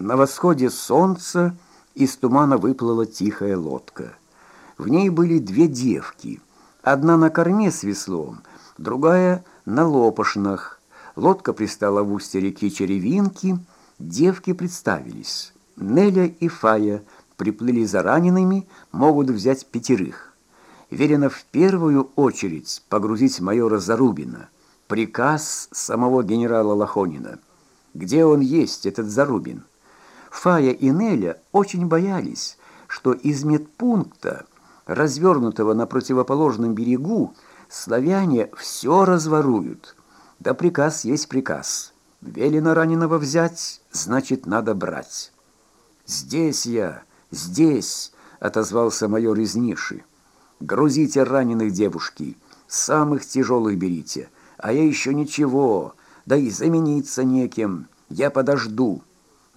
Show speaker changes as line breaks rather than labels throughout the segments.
На восходе солнца из тумана выплыла тихая лодка. В ней были две девки. Одна на корме с веслом, другая на лопашнах. Лодка пристала в устье реки Черевинки. Девки представились. Неля и Фая приплыли за ранеными, могут взять пятерых. Велено в первую очередь погрузить майора Зарубина. Приказ самого генерала Лохонина. Где он есть, этот Зарубин? Фая и Неля очень боялись, что из медпункта, развернутого на противоположном берегу, славяне все разворуют. Да приказ есть приказ. Велено раненого взять, значит, надо брать. «Здесь я, здесь!» — отозвался майор из ниши. «Грузите раненых девушки, самых тяжелых берите, а я еще ничего, да и замениться неким, я подожду».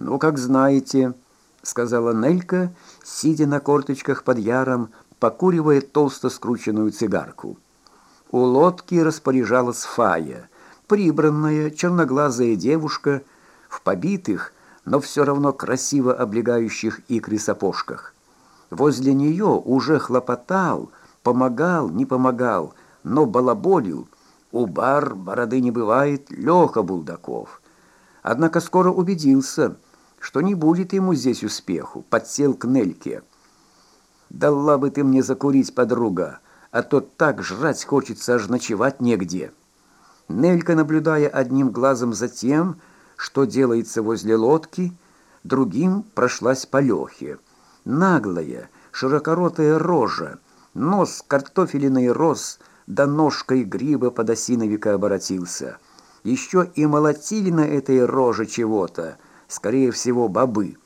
«Ну, как знаете», — сказала Нелька, сидя на корточках под яром, покуривая толсто скрученную цигарку. У лодки распоряжалась Фая, прибранная, черноглазая девушка в побитых, но все равно красиво облегающих икры сапожках. Возле нее уже хлопотал, помогал, не помогал, но балаболил. У бар бороды не бывает Леха Булдаков. Однако скоро убедился, что не будет ему здесь успеху, подсел к Нельке. «Дала бы ты мне закурить, подруга, а то так жрать хочется, аж ночевать негде». Нелька, наблюдая одним глазом за тем, что делается возле лодки, другим прошлась по Лехе. Наглая, широкоротая рожа, нос картофелиный рос, да ножкой гриба под осиновика оборотился. Еще и молотили на этой роже чего-то, скорее всего, бобы.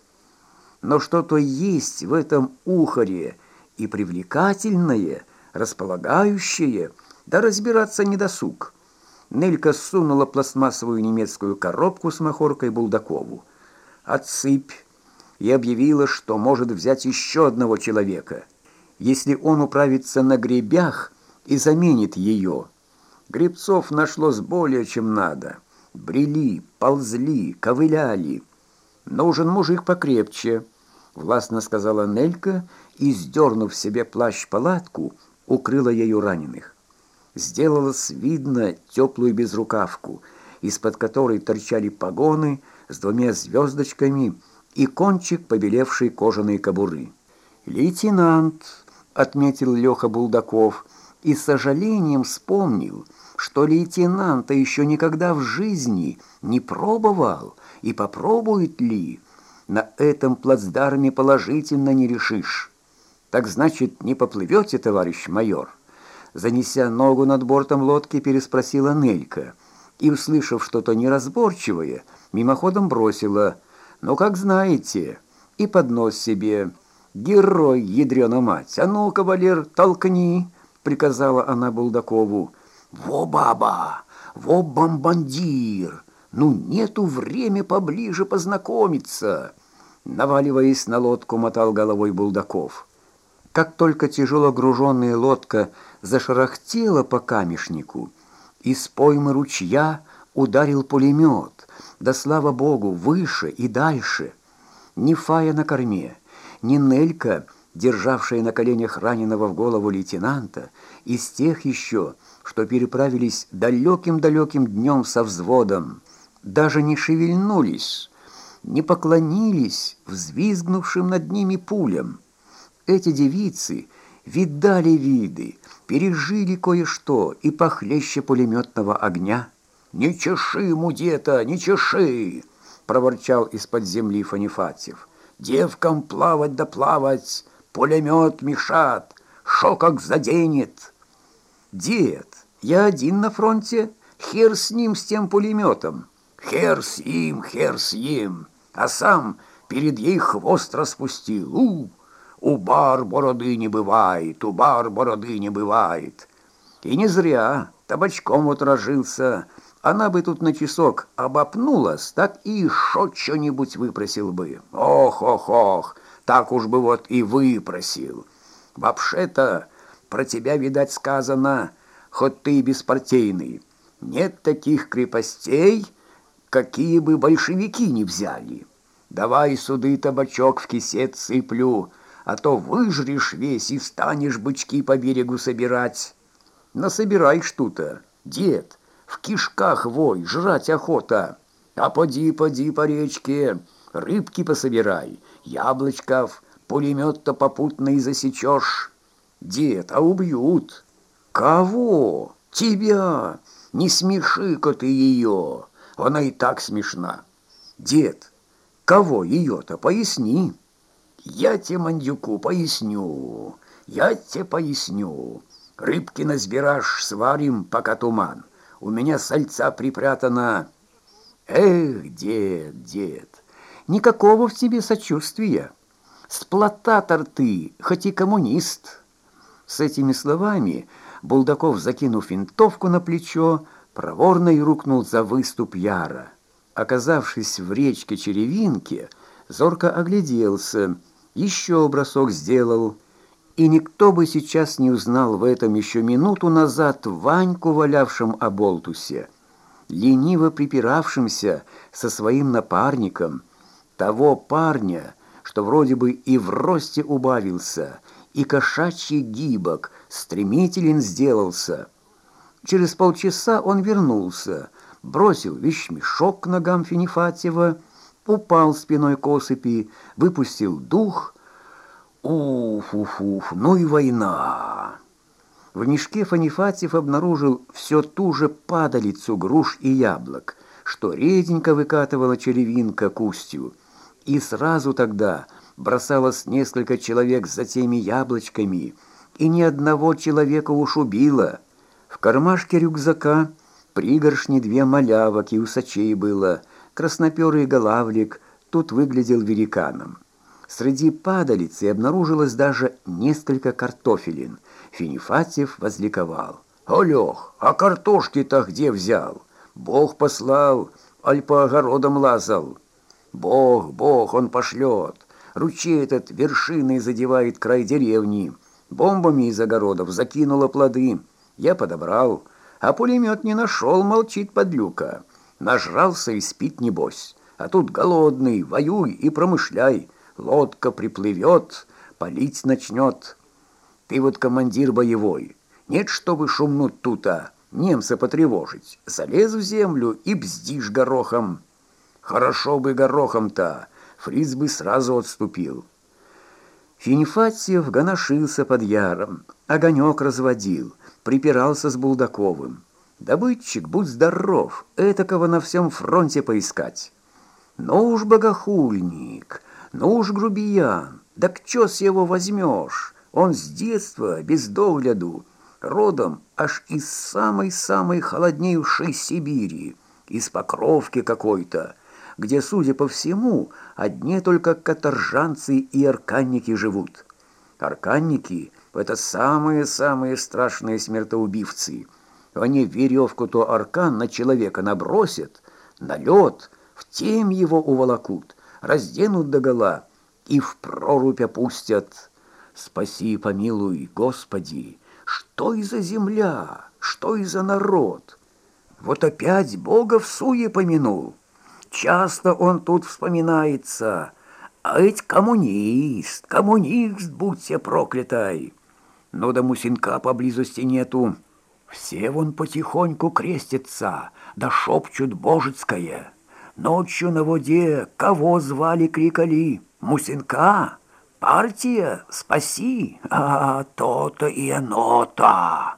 Но что-то есть в этом ухаре и привлекательное, располагающее, да разбираться не досуг. Нелька сунула пластмассовую немецкую коробку с махоркой Булдакову. «Отсыпь!» и объявила, что может взять еще одного человека, если он управится на гребях и заменит ее. Гребцов нашлось более чем надо. Брели, ползли, ковыляли. «Нужен мужик покрепче», — властно сказала Нелька и, сдернув себе плащ-палатку, укрыла ею раненых. Сделалось видно теплую безрукавку, из-под которой торчали погоны с двумя звездочками и кончик побелевшей кожаной кобуры. «Лейтенант», — отметил Леха Булдаков, и с сожалением вспомнил, что лейтенанта еще никогда в жизни не пробовал, и попробует ли, на этом плацдарме положительно не решишь. Так значит, не поплывете, товарищ майор? Занеся ногу над бортом лодки, переспросила Нелька и, услышав что-то неразборчивое, мимоходом бросила «Ну, как знаете», и под нос себе «Герой, ядрена мать! А ну, кавалер, толкни!» — приказала она Булдакову. «Во баба! Во бомбандир!» Ну, нету время поближе познакомиться!» Наваливаясь на лодку, мотал головой Булдаков. Как только тяжело груженная лодка зашарахтела по камешнику, из поймы ручья ударил пулемет, да, слава богу, выше и дальше. Ни Фая на корме, ни Нелька, державшая на коленях раненого в голову лейтенанта, из тех еще, что переправились далеким-далеким днем со взводом, даже не шевельнулись, не поклонились взвизгнувшим над ними пулям. Эти девицы видали виды, пережили кое-что и похлеще пулеметного огня. «Не чеши, мудета, не чеши!» — проворчал из-под земли Фанифатьев. «Девкам плавать да плавать, пулемет мешат, шо как заденет!» «Дед, я один на фронте, хер с ним, с тем пулеметом!» Хер с им, хер с им, а сам перед ей хвост распустил. У, у бар бороды не бывает, у бар бороды не бывает. И не зря, табачком вот рожился. Она бы тут на часок обопнулась, так и шо что-нибудь выпросил бы. Ох, ох, ох, так уж бы вот и выпросил. Вообще-то про тебя, видать, сказано, хоть ты и беспартийный. Нет таких крепостей, какие бы большевики не взяли. Давай суды табачок в кисет сыплю, а то выжрешь весь и станешь бычки по берегу собирать. Насобирай что-то, дед, в кишках вой, жрать охота. А поди, поди по речке, рыбки пособирай, яблочков, пулемет-то попутно и засечешь. Дед, а убьют. Кого? Тебя. Не смеши-ка ты ее. Она и так смешна. Дед, кого ее-то, поясни. Я тебе, мандюку, поясню. Я тебе поясню. Рыбки назбирашь, сварим, пока туман. У меня сальца припрятано. Эх, дед, дед, никакого в тебе сочувствия. Сплотатор ты, хоть и коммунист. С этими словами Булдаков, закинув винтовку на плечо, проворно и рукнул за выступ Яра. Оказавшись в речке Черевинке, зорко огляделся, еще бросок сделал, и никто бы сейчас не узнал в этом еще минуту назад Ваньку, валявшем оболтусе, лениво припиравшимся со своим напарником, того парня, что вроде бы и в росте убавился, и кошачий гибок стремителен сделался. Через полчаса он вернулся, бросил вещмешок к ногам Финифатьева, упал спиной к осыпи, выпустил дух. Уф-уф-уф, ну и война! В мешке Фанифатьев обнаружил все ту же падалицу груш и яблок, что реденько выкатывала черевинка кустью. И сразу тогда бросалось несколько человек за теми яблочками, и ни одного человека уж убило. В кармашке рюкзака пригоршни две малявок и усачей было, красноперый голавлик тут выглядел великаном. Среди падалицы обнаружилось даже несколько картофелин. Финифатьев возликовал. «Олег, а картошки-то где взял? Бог послал, аль по огородам лазал». «Бог, Бог, он пошлет. Ручей этот вершиной задевает край деревни. Бомбами из огородов закинуло плоды. Я подобрал, а пулемет не нашел, молчит подлюка. Нажрался и спит небось. А тут голодный, воюй и промышляй. Лодка приплывет, палить начнет. Ты вот командир боевой. Нет, чтобы шумнуть тута, немца потревожить. Залез в землю и бздишь горохом. Хорошо бы горохом-то, Фриц бы сразу отступил. Финифатьев гоношился под яром, огонек разводил, припирался с Булдаковым. Добытчик, будь здоров, этакого на всем фронте поискать. Ну уж богохульник, ну уж грубиян, да к чё с его возьмешь? Он с детства, без догляду, родом аж из самой-самой холоднейшей Сибири, из Покровки какой-то, где, судя по всему, одни только каторжанцы и арканники живут. Арканники — это самые-самые страшные смертоубивцы. Они веревку-то аркан на человека набросят, на лед, в тем его уволокут, разденут догола и в прорубь опустят. Спаси, помилуй, Господи, что и за земля, что и за народ. Вот опять Бога в суе помянул. Часто он тут вспоминается. А ведь коммунист, коммунист, будь все проклятай. Но до Мусинка поблизости нету. Все вон потихоньку крестятся, да шепчут божецкое. Ночью на воде кого звали, крикали? Мусинка? Партия? Спаси! А то-то и оно-то!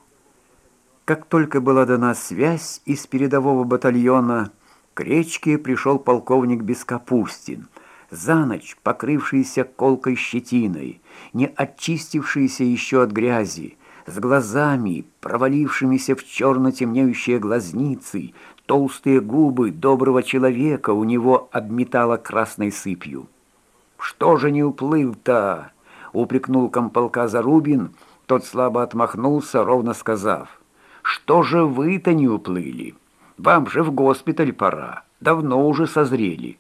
Как только была дана связь из передового батальона, к речке пришел полковник Бескапустин, за ночь покрывшийся колкой щетиной, не очистившийся еще от грязи, с глазами, провалившимися в черно темнеющие глазницы, толстые губы доброго человека у него обметало красной сыпью. «Что же не уплыл-то?» — упрекнул комполка Зарубин, тот слабо отмахнулся, ровно сказав. «Что же вы-то не уплыли?» Вам же в госпиталь пора, давно уже созрели.